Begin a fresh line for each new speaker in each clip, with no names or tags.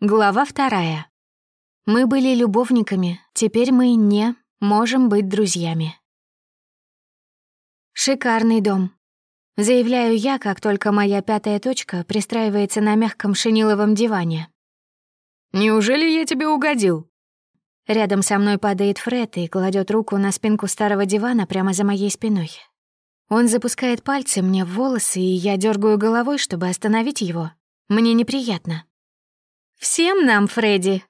Глава вторая. Мы были любовниками, теперь мы не можем быть друзьями. Шикарный дом. Заявляю я, как только моя пятая точка пристраивается на мягком шиниловом диване.
«Неужели я тебе угодил?»
Рядом со мной падает Фред и кладет руку на спинку старого дивана прямо за моей спиной. Он запускает пальцы мне в волосы, и я дергаю головой, чтобы остановить его. Мне неприятно. «Всем нам, Фредди!»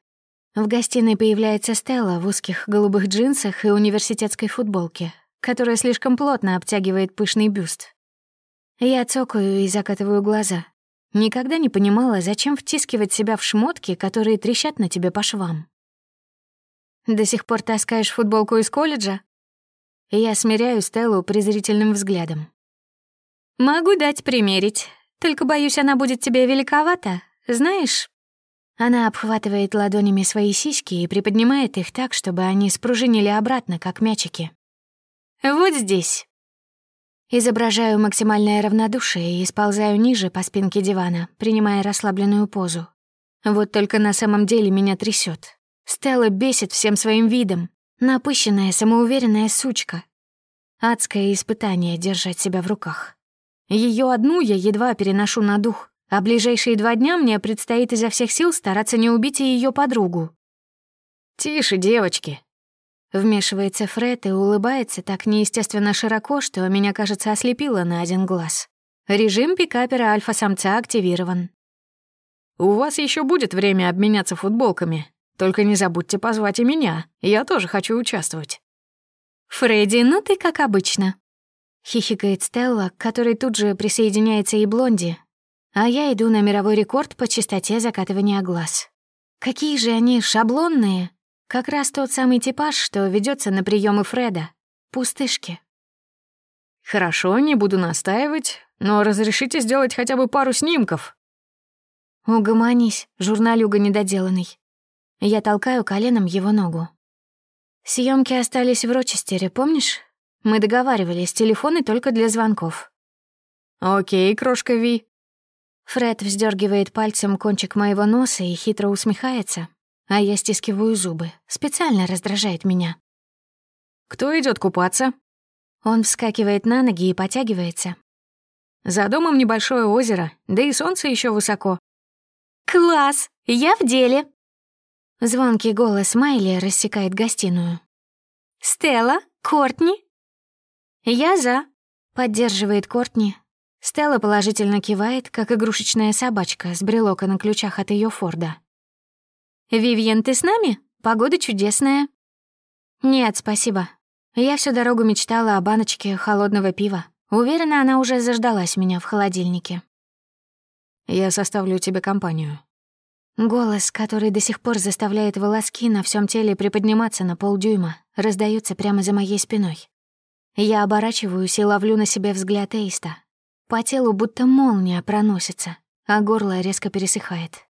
В гостиной появляется Стелла в узких голубых джинсах и университетской футболке, которая слишком плотно обтягивает пышный бюст. Я цокаю и закатываю глаза. Никогда не понимала, зачем втискивать себя в шмотки, которые трещат на тебе по швам. «До сих пор таскаешь футболку из колледжа?» Я смиряю Стеллу презрительным взглядом. «Могу дать примерить, только, боюсь, она будет тебе великовата. Знаешь, она обхватывает ладонями свои сиськи и приподнимает их так, чтобы они спружинили обратно, как мячики. «Вот здесь». Изображаю максимальное равнодушие и сползаю ниже по спинке дивана, принимая расслабленную позу. Вот только на самом деле меня трясет. Стелла бесит всем своим видом. Напыщенная, самоуверенная сучка. Адское испытание держать себя в руках. Ее одну я едва переношу на дух, а ближайшие два дня мне предстоит изо всех сил стараться не убить и ее подругу.
«Тише, девочки!»
Вмешивается Фред и улыбается так неестественно широко, что меня, кажется, ослепило на один глаз. Режим пикапера альфа-самца активирован.
«У вас еще будет время обменяться футболками. Только не забудьте позвать и меня. Я тоже хочу участвовать».
«Фредди, ну ты как обычно», — хихикает Стелла, к которой тут же присоединяется и Блонди, а я иду на мировой рекорд по частоте закатывания глаз. Какие же они шаблонные. Как раз тот самый типаж, что ведется на приемы Фреда. Пустышки.
Хорошо, не буду настаивать, но разрешите сделать хотя бы пару снимков.
Угомонись, журналюга недоделанный. Я толкаю коленом его ногу. Съемки остались в Рочестере, помнишь? Мы договаривались, телефоны только для звонков.
Окей, крошка Ви.
Фред вздергивает пальцем кончик моего носа и хитро усмехается, а я стискиваю зубы. Специально раздражает меня.
«Кто идет купаться?»
Он вскакивает на ноги и потягивается.
«За домом небольшое озеро, да и солнце еще высоко».
«Класс! Я в деле!» Звонкий голос Майли рассекает гостиную. «Стелла? Кортни?» «Я за», — поддерживает Кортни, Стелла положительно кивает, как игрушечная собачка с брелока на ключах от ее Форда. «Вивьен, ты с нами? Погода чудесная». «Нет, спасибо. Я всю дорогу мечтала о баночке холодного пива. Уверена, она уже заждалась меня в холодильнике».
«Я составлю тебе компанию».
Голос, который до сих пор заставляет волоски на всем теле приподниматься на полдюйма, раздается прямо за моей спиной. Я оборачиваюсь и ловлю на себе взгляд Эйста, по телу будто молния проносится, а горло резко пересыхает.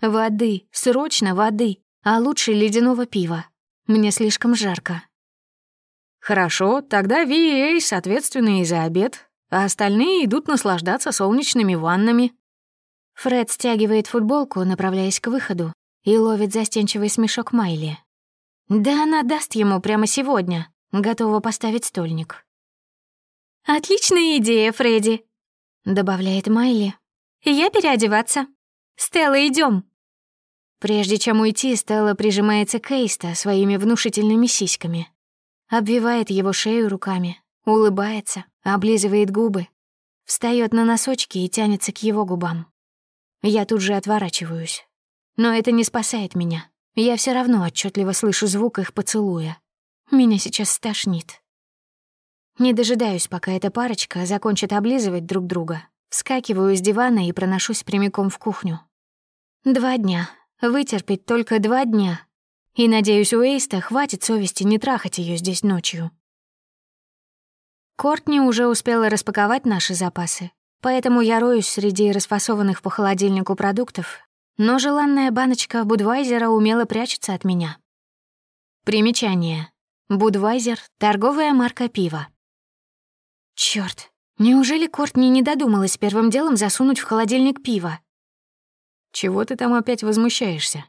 Воды, срочно воды, а лучше ледяного пива. Мне слишком жарко.
Хорошо, тогда Ви и Эйс ответственные за обед, а остальные идут наслаждаться солнечными ваннами.
Фред стягивает футболку, направляясь к выходу, и ловит застенчивый смешок Майли. Да она даст ему прямо сегодня, готова поставить стольник. «Отличная идея, Фредди», — добавляет Майли. «Я переодеваться. Стелла, идем. Прежде чем уйти, Стелла прижимается к Эйста своими внушительными сиськами. Обвивает его шею руками, улыбается, облизывает губы, встает на носочки и тянется к его губам. Я тут же отворачиваюсь. Но это не спасает меня. Я все равно отчетливо слышу звук их поцелуя. Меня сейчас стошнит. Не дожидаюсь, пока эта парочка закончит облизывать друг друга. Вскакиваю с дивана и проношусь прямиком в кухню. Два дня. Вытерпеть только два дня. И, надеюсь, у Эйста хватит совести не трахать ее здесь ночью. Кортни уже успела распаковать наши запасы, поэтому я роюсь среди расфасованных по холодильнику продуктов, но желанная баночка Будвайзера умело прячется от меня. Примечание. Будвайзер — торговая марка пива. Черт, неужели Кортни не додумалась первым делом засунуть в холодильник пиво?
Чего ты там опять возмущаешься?»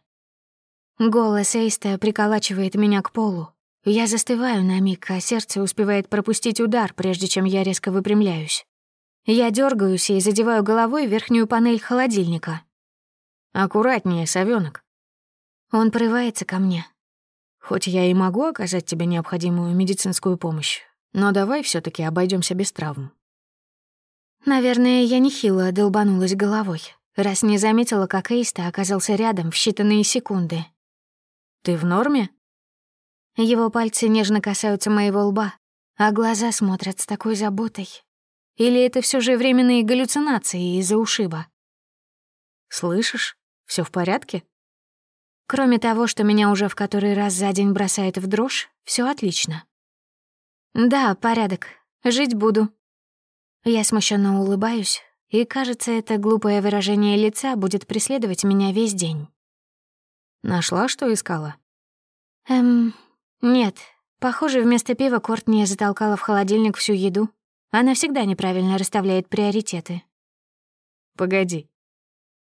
Голос Эйста приколачивает меня к полу. Я застываю на миг, а сердце успевает пропустить удар, прежде чем я резко выпрямляюсь. Я дергаюсь и задеваю головой верхнюю панель холодильника.
«Аккуратнее, совёнок».
Он прорывается ко мне.
«Хоть я и могу оказать тебе необходимую медицинскую помощь, но давай все таки обойдемся без травм».
Наверное, я нехило долбанулась головой, раз не заметила, как Эйста оказался рядом в считанные секунды.
«Ты в норме?»
Его пальцы нежно касаются моего лба, а глаза смотрят с такой заботой. Или это все же временные галлюцинации из-за ушиба?
«Слышишь? Все в порядке?»
Кроме того, что меня уже в который раз за день бросает в дрожь, все отлично. «Да, порядок. Жить буду». Я смущенно улыбаюсь, и, кажется, это глупое выражение лица будет преследовать меня весь день.
Нашла, что искала?
Эм, нет. Похоже, вместо пива Кортни затолкала в холодильник всю еду. Она всегда неправильно расставляет приоритеты.
Погоди.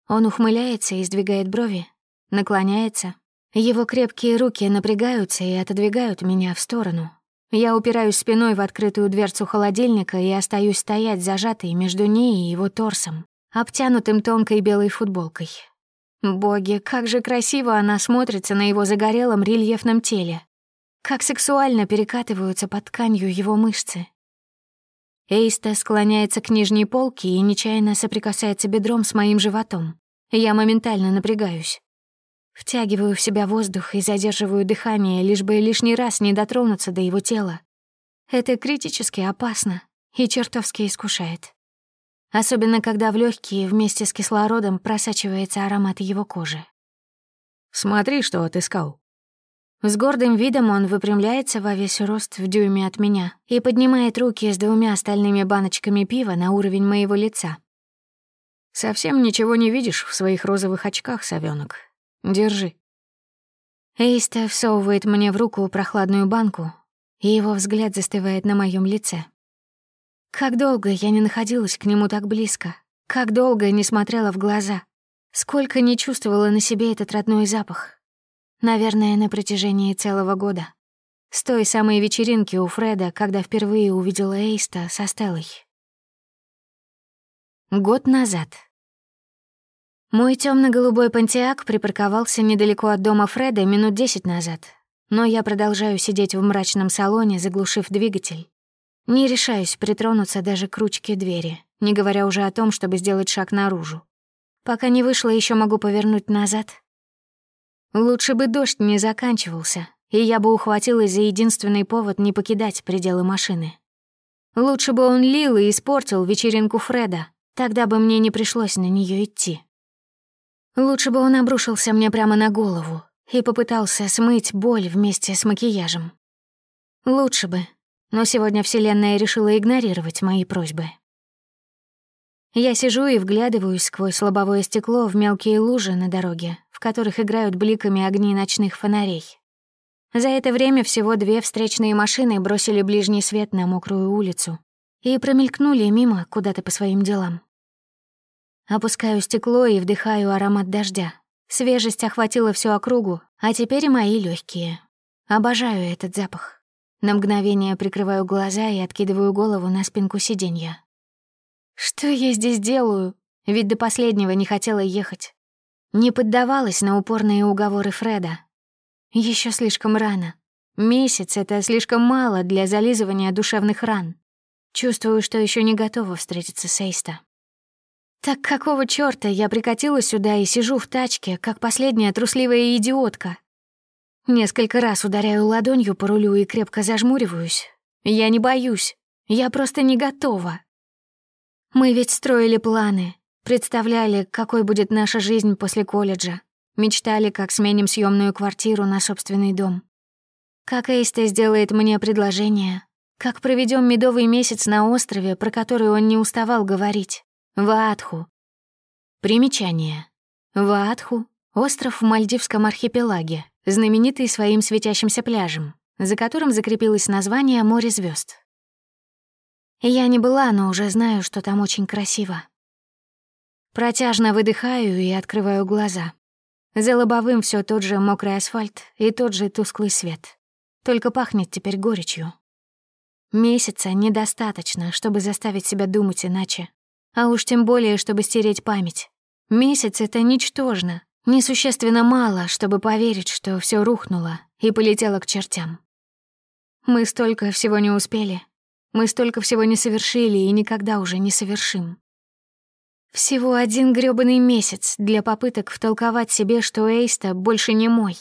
Он ухмыляется и сдвигает брови, наклоняется. Его крепкие руки напрягаются и отодвигают меня в сторону. Я упираюсь спиной в открытую дверцу холодильника и остаюсь стоять зажатой между ней и его торсом, обтянутым тонкой белой футболкой. Боги, как же красиво она смотрится на его загорелом рельефном теле. Как сексуально перекатываются под тканью его мышцы. Эйста склоняется к нижней полке и нечаянно соприкасается бедром с моим животом. Я моментально напрягаюсь. Втягиваю в себя воздух и задерживаю дыхание, лишь бы лишний раз не дотронуться до его тела. Это критически опасно и чертовски искушает. Особенно, когда в легкие вместе с кислородом просачивается аромат его кожи.
«Смотри, что отыскал».
С гордым видом он выпрямляется во весь рост в дюйме от меня и поднимает руки с двумя остальными баночками пива на уровень моего лица.
«Совсем ничего не видишь в своих розовых очках, совёнок. Держи».
Эйста всовывает мне в руку прохладную банку, и его взгляд застывает на моем лице. Как долго я не находилась к нему так близко, как долго не смотрела в глаза, сколько не чувствовала на себе этот родной запах. Наверное, на протяжении целого года. С той самой вечеринки у Фреда, когда впервые увидела Эйста со Стеллой. Год назад. Мой темно голубой пантеак припарковался недалеко от дома Фреда минут десять назад, но я продолжаю сидеть в мрачном салоне, заглушив двигатель. Не решаюсь притронуться даже к ручке двери, не говоря уже о том, чтобы сделать шаг наружу. Пока не вышла, еще могу повернуть назад. Лучше бы дождь не заканчивался, и я бы ухватилась за единственный повод не покидать пределы машины. Лучше бы он лил и испортил вечеринку Фреда, тогда бы мне не пришлось на нее идти. Лучше бы он обрушился мне прямо на голову и попытался смыть боль вместе с макияжем. Лучше бы, но сегодня Вселенная решила игнорировать мои просьбы. Я сижу и вглядываюсь сквозь лобовое стекло в мелкие лужи на дороге, в которых играют бликами огни ночных фонарей. За это время всего две встречные машины бросили ближний свет на мокрую улицу и промелькнули мимо куда-то по своим делам. Опускаю стекло и вдыхаю аромат дождя. Свежесть охватила всю округу, а теперь и мои легкие. Обожаю этот запах. На мгновение прикрываю глаза и откидываю голову на спинку сиденья. Что я здесь делаю? Ведь до последнего не хотела ехать. Не поддавалась на упорные уговоры Фреда. Еще слишком рано. Месяц — это слишком мало для зализывания душевных ран. Чувствую, что еще не готова встретиться с Эйста. Так какого чёрта я прикатила сюда и сижу в тачке, как последняя трусливая идиотка, Несколько раз ударяю ладонью по рулю и крепко зажмуриваюсь. Я не боюсь, я просто не готова. Мы ведь строили планы, представляли, какой будет наша жизнь после колледжа, мечтали, как сменим съемную квартиру на собственный дом. Как Эйста сделает мне предложение, как проведем медовый месяц на острове, про который он не уставал говорить. Ваатху. Примечание. Ваатху — остров в Мальдивском архипелаге, знаменитый своим светящимся пляжем, за которым закрепилось название «Море звезд. Я не была, но уже знаю, что там очень красиво. Протяжно выдыхаю и открываю глаза. За лобовым все тот же мокрый асфальт и тот же тусклый свет. Только пахнет теперь горечью. Месяца недостаточно, чтобы заставить себя думать иначе. А уж тем более, чтобы стереть память. Месяц — это ничтожно, несущественно мало, чтобы поверить, что все рухнуло и полетело к чертям. Мы столько всего не успели. Мы столько всего не совершили и никогда уже не совершим. Всего один грёбаный месяц для попыток втолковать себе, что Эйста больше не мой,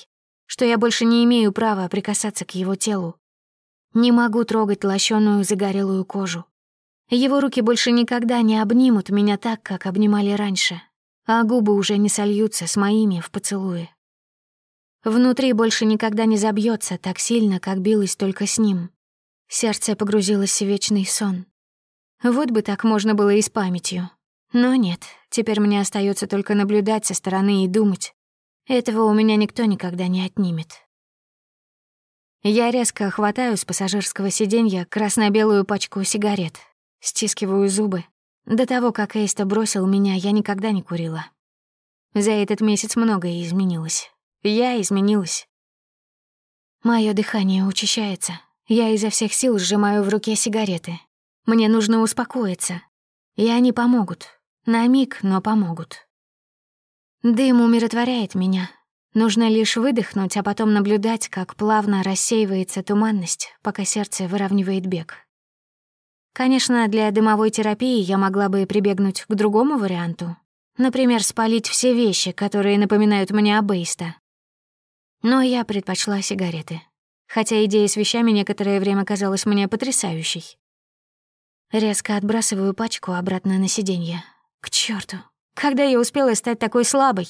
что я больше не имею права прикасаться к его телу. Не могу трогать лощеную загорелую кожу. Его руки больше никогда не обнимут меня так, как обнимали раньше, а губы уже не сольются с моими в поцелуе. Внутри больше никогда не забьется так сильно, как билось только с ним. Сердце погрузилось в вечный сон. Вот бы так можно было и с памятью. Но нет, теперь мне остается только наблюдать со стороны и думать. Этого у меня никто никогда не отнимет. Я резко хватаю с пассажирского сиденья красно-белую пачку сигарет, стискиваю зубы. До того, как Эйста бросил меня, я никогда не курила. За этот месяц многое изменилось. Я изменилась. Моё дыхание учащается. Я изо всех сил сжимаю в руке сигареты. Мне нужно успокоиться. И они помогут. На миг, но помогут. Дым умиротворяет меня. Нужно лишь выдохнуть, а потом наблюдать, как плавно рассеивается туманность, пока сердце выравнивает бег. Конечно, для дымовой терапии я могла бы прибегнуть к другому варианту. Например, спалить все вещи, которые напоминают мне об Эйста. Но я предпочла сигареты. Хотя идея с вещами некоторое время казалась мне потрясающей. Резко отбрасываю пачку обратно на сиденье. К черту! Когда я успела стать такой слабой?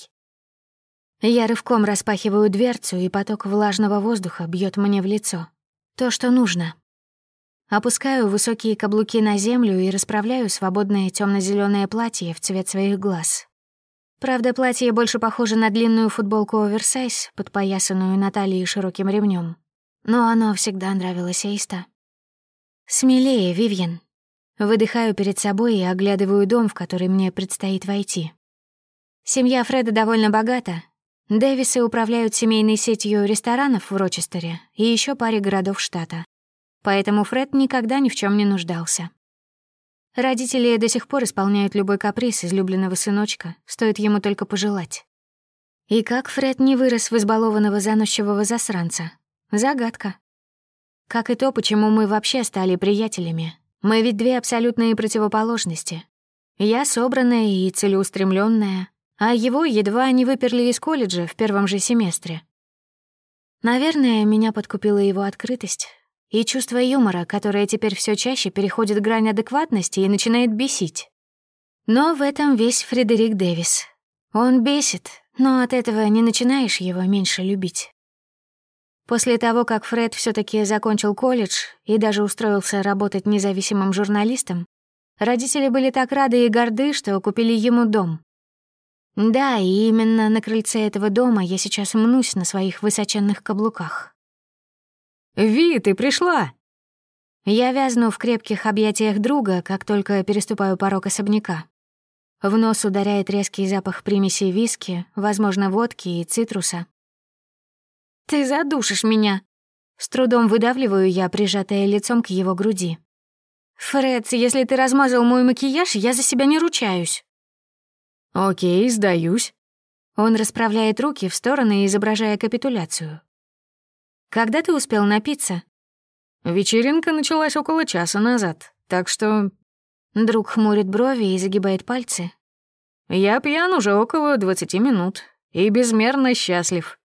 Я рывком распахиваю дверцу, и поток влажного воздуха бьет мне в лицо. То, что нужно. Опускаю высокие каблуки на землю и расправляю свободное темно зеленое платье в цвет своих глаз. Правда, платье больше похоже на длинную футболку оверсайз, подпоясанную на талии широким ремнем. Но оно всегда нравилось Эйста. «Смелее, Вивьен». Выдыхаю перед собой и оглядываю дом, в который мне предстоит войти. Семья Фреда довольно богата. Дэвисы управляют семейной сетью ресторанов в Рочестере и еще паре городов штата. Поэтому Фред никогда ни в чем не нуждался. Родители до сих пор исполняют любой каприз излюбленного сыночка, стоит ему только пожелать. И как Фред не вырос в избалованного заносчивого засранца? Загадка. Как и то, почему мы вообще стали приятелями. Мы ведь две абсолютные противоположности. Я собранная и целеустремленная, а его едва не выперли из колледжа в первом же семестре. Наверное, меня подкупила его открытость, и чувство юмора, которое теперь все чаще переходит грань адекватности и начинает бесить. Но в этом весь Фредерик Дэвис. Он бесит, но от этого не начинаешь его меньше любить. После того, как Фред все таки закончил колледж и даже устроился работать независимым журналистом, родители были так рады и горды, что купили ему дом. Да, и именно на крыльце этого дома я сейчас мнусь на своих высоченных каблуках.
«Ви, ты пришла!»
Я вязну в крепких объятиях друга, как только переступаю порог особняка. В нос ударяет резкий запах примесей виски, возможно, водки и цитруса. «Ты задушишь меня!» С трудом выдавливаю я, прижатая лицом к его груди. «Фред, если ты размазал мой макияж, я за себя не ручаюсь».
«Окей, сдаюсь».
Он расправляет руки в стороны, изображая капитуляцию. Когда ты успел напиться?»
«Вечеринка началась около часа назад, так что...»
Друг хмурит брови и загибает пальцы.
«Я пьян уже около двадцати минут и безмерно счастлив».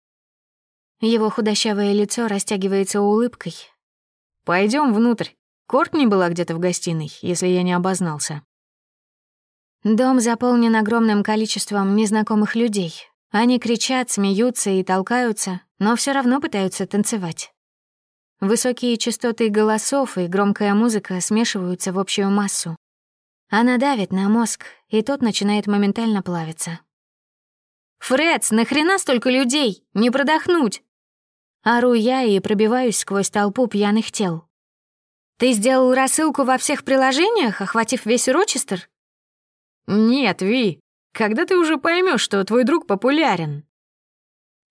Его худощавое лицо растягивается улыбкой.
Пойдем внутрь. Кортни была где-то в гостиной, если я не обознался».
Дом заполнен огромным количеством незнакомых людей. Они кричат, смеются и толкаются, но все равно пытаются танцевать. Высокие частоты голосов и громкая музыка смешиваются в общую массу. Она давит на мозг, и тот начинает моментально плавиться. «Фредс, нахрена столько людей? Не продохнуть!» Ору я и пробиваюсь сквозь толпу пьяных тел. «Ты сделал рассылку во всех приложениях, охватив весь Рочестер?»
«Нет, Ви». Когда ты уже поймешь, что твой друг популярен?»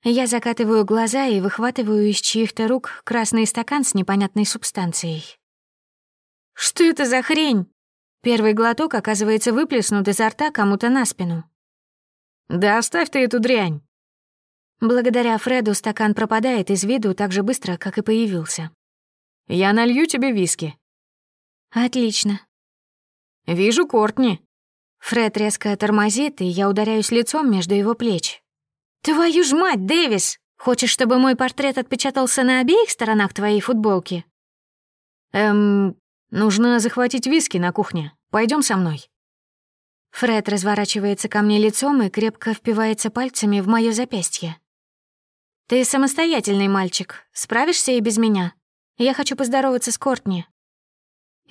Я закатываю глаза и выхватываю из чьих-то рук красный стакан с непонятной субстанцией. «Что это за хрень?» Первый глоток оказывается выплеснут изо рта кому-то на спину.
«Да оставь ты эту дрянь!»
Благодаря Фреду стакан пропадает из виду так же быстро, как и появился.
«Я налью тебе виски».
«Отлично».
«Вижу Кортни».
Фред резко тормозит, и я ударяюсь лицом между его плеч. «Твою ж мать, Дэвис! Хочешь, чтобы мой портрет отпечатался на обеих сторонах твоей футболки?»
«Эм, нужно захватить виски на кухне. Пойдем со мной».
Фред разворачивается ко мне лицом и крепко впивается пальцами в моё запястье. «Ты самостоятельный мальчик. Справишься и без меня. Я хочу поздороваться с Кортни».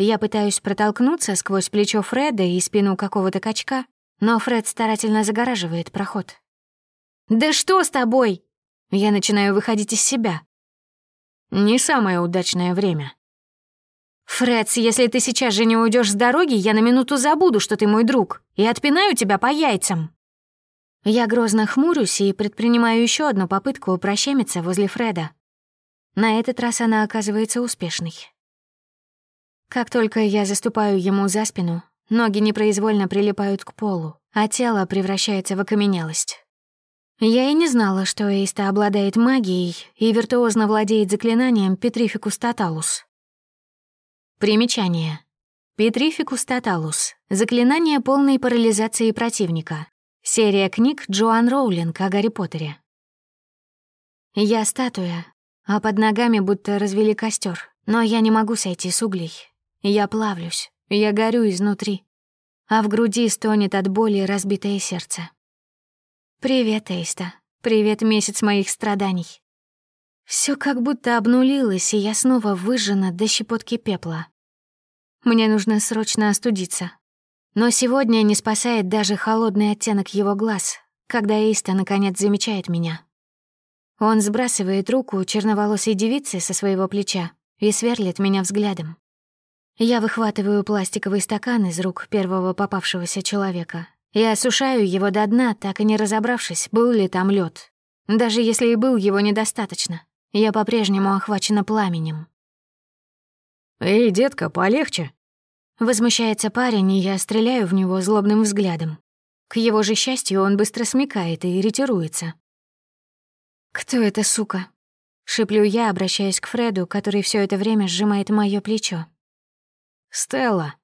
Я пытаюсь протолкнуться сквозь плечо Фреда и спину какого-то качка, но Фред старательно загораживает проход. «Да что с тобой?» Я начинаю выходить из себя.
«Не самое удачное время».
«Фредс, если ты сейчас же не уйдешь с дороги, я на минуту забуду, что ты мой друг, и отпинаю тебя по яйцам». Я грозно хмурюсь и предпринимаю еще одну попытку упрощемиться возле Фреда. На этот раз она оказывается успешной. Как только я заступаю ему за спину, ноги непроизвольно прилипают к полу, а тело превращается в окаменелость. Я и не знала, что Эйста обладает магией и виртуозно владеет заклинанием Петрификус Тоталус. Примечание. Петрификус Тоталус. Заклинание полной парализации противника. Серия книг Джоан Роулинг о Гарри Поттере. Я статуя, а под ногами будто развели костер, но я не могу сойти с углей. Я плавлюсь, я горю изнутри, а в груди стонет от боли разбитое сердце. Привет, Эйста. Привет, месяц моих страданий. Все как будто обнулилось, и я снова выжжена до щепотки пепла. Мне нужно срочно остудиться. Но сегодня не спасает даже холодный оттенок его глаз, когда Эйста наконец замечает меня. Он сбрасывает руку черноволосой девицы со своего плеча и сверлит меня взглядом. Я выхватываю пластиковый стакан из рук первого попавшегося человека и осушаю его до дна, так и не разобравшись, был ли там лед. Даже если и был его недостаточно. Я по-прежнему охвачена пламенем.
«Эй, детка, полегче!»
Возмущается парень, и я стреляю в него злобным взглядом. К его же счастью, он быстро смекает и ретируется. «Кто эта сука?» — шиплю я, обращаясь к Фреду, который все это время сжимает мое плечо.
«Стелла».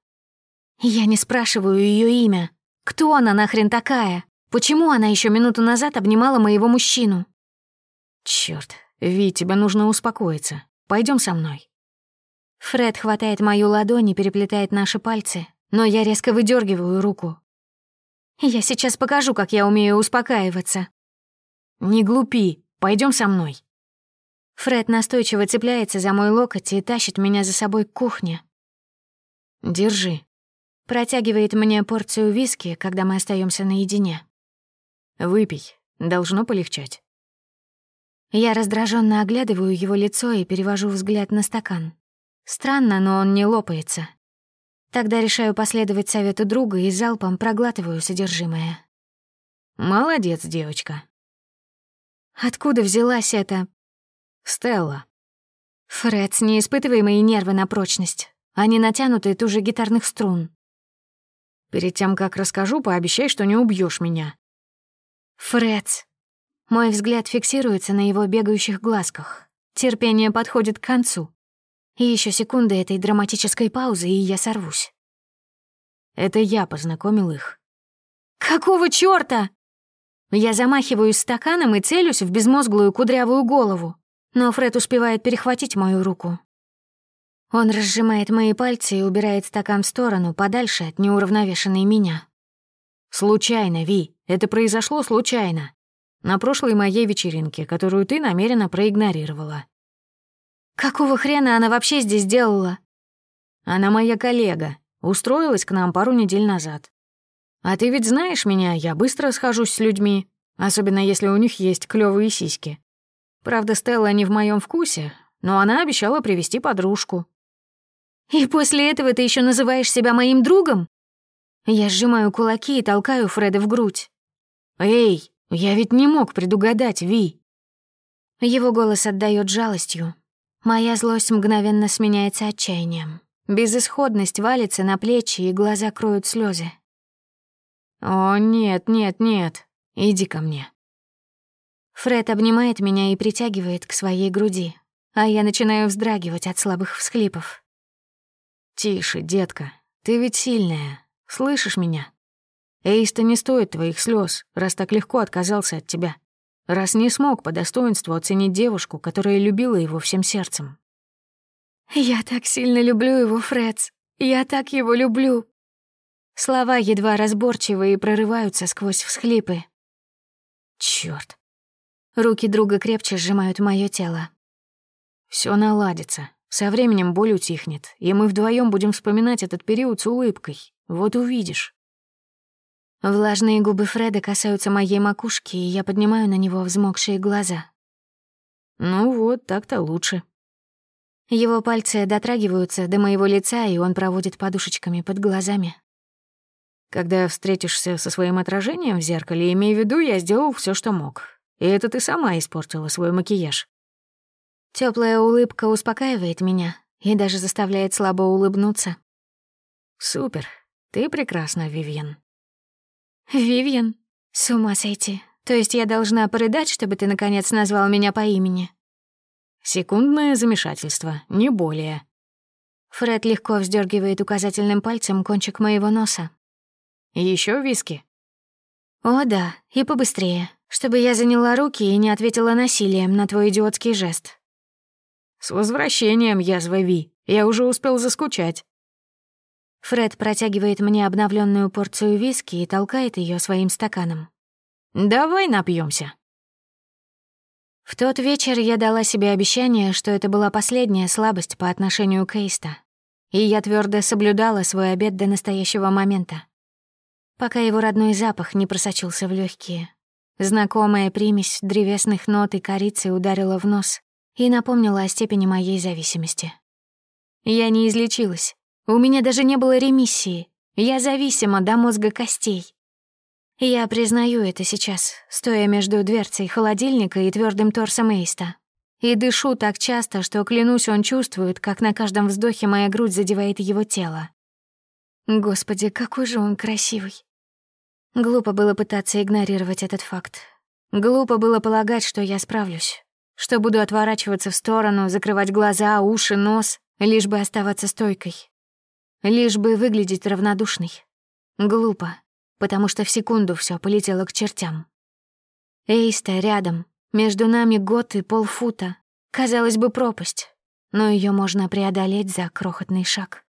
Я не спрашиваю ее имя. Кто она нахрен такая? Почему она еще минуту назад обнимала моего мужчину?
Черт, Ви, тебе нужно успокоиться. Пойдем со мной».
Фред хватает мою ладонь и переплетает наши пальцы, но я резко выдергиваю руку. «Я сейчас покажу, как я умею успокаиваться».
«Не глупи, пойдем со мной».
Фред настойчиво цепляется за мой локоть и тащит меня за собой к кухне.
«Держи».
Протягивает мне порцию виски, когда мы остаемся наедине.
«Выпей, должно полегчать».
Я раздраженно оглядываю его лицо и перевожу взгляд на стакан. Странно, но он не лопается. Тогда решаю последовать совету друга и залпом проглатываю содержимое.
«Молодец, девочка».
Откуда взялась эта...
Стелла.
Фред, не испытывай мои нервы на прочность. Они натянуты туже гитарных струн.
Перед тем, как расскажу, пообещай, что не убьешь меня.
Фредс, мой взгляд фиксируется на его бегающих глазках. Терпение подходит к концу. И еще секунды этой драматической паузы, и я сорвусь.
Это я познакомил их.
«Какого чёрта?» Я замахиваюсь стаканом и целюсь в безмозглую кудрявую голову, но Фред успевает перехватить мою руку. Он разжимает мои пальцы и убирает стакан в сторону, подальше от неуравновешенной меня.
«Случайно, Ви, это произошло случайно на прошлой моей вечеринке, которую ты намеренно проигнорировала.
Какого хрена она вообще здесь делала?
Она моя коллега, устроилась к нам пару недель назад. А ты ведь знаешь меня, я быстро схожусь с людьми, особенно если у них есть клёвые сиськи. Правда, Стелла не в моем вкусе, но она обещала привести подружку.
И после этого ты еще называешь себя моим другом? Я сжимаю кулаки и толкаю Фреда в грудь.
«Эй, я ведь не мог предугадать, Ви!»
Его голос отдает жалостью. Моя злость мгновенно сменяется отчаянием. Безысходность валится на плечи, и глаза кроют слезы.
«О, нет, нет, нет, иди ко мне».
Фред обнимает меня и притягивает к своей груди, а я начинаю вздрагивать от слабых всхлипов.
«Тише, детка, ты ведь сильная, слышишь меня? Эйста не стоит твоих слез, раз так легко отказался от тебя, раз не смог по достоинству оценить девушку, которая любила его всем сердцем».
«Я так сильно люблю его, Фредс, я так его люблю», Слова едва разборчивы и прорываются сквозь всхлипы.
Чёрт.
Руки друга крепче сжимают моё тело.
Всё наладится. Со временем боль утихнет, и мы вдвоём будем вспоминать этот период с улыбкой. Вот увидишь.
Влажные губы Фреда касаются моей макушки, и я поднимаю на него взмокшие глаза.
Ну вот, так-то лучше.
Его пальцы дотрагиваются до моего лица, и он проводит подушечками под глазами.
Когда встретишься со своим отражением в зеркале, имей в виду, я сделал все, что мог. И это ты сама испортила свой макияж.
Теплая улыбка успокаивает меня и даже заставляет слабо улыбнуться.
Супер. Ты прекрасна, Вивьен.
Вивьен? С ума сойти. То есть я должна порыдать, чтобы ты наконец назвал меня по имени?
Секундное замешательство, не более.
Фред легко вздергивает указательным пальцем кончик моего носа,
еще виски?»
«О, да, и побыстрее, чтобы я заняла руки и не ответила насилием на твой идиотский жест».
«С возвращением, язва Ви, я уже успел заскучать».
Фред протягивает мне обновленную порцию виски и толкает ее своим стаканом.
«Давай напьемся.
В тот вечер я дала себе обещание, что это была последняя слабость по отношению к Эйста, и я твердо соблюдала свой обед до настоящего момента пока его родной запах не просочился в легкие. Знакомая примесь древесных нот и корицы ударила в нос и напомнила о степени моей зависимости. Я не излечилась. У меня даже не было ремиссии. Я зависима до мозга костей. Я признаю это сейчас, стоя между дверцей холодильника и твердым торсом Эйста. И дышу так часто, что, клянусь, он чувствует, как на каждом вздохе моя грудь задевает его тело. Господи, какой же он красивый. Глупо было пытаться игнорировать этот факт. Глупо было полагать, что я справлюсь, что буду отворачиваться в сторону, закрывать глаза, уши, нос, лишь бы оставаться стойкой. Лишь бы выглядеть равнодушной. Глупо, потому что в секунду все полетело к чертям. Эйста рядом, между нами год и полфута. Казалось бы, пропасть, но ее можно преодолеть за крохотный шаг.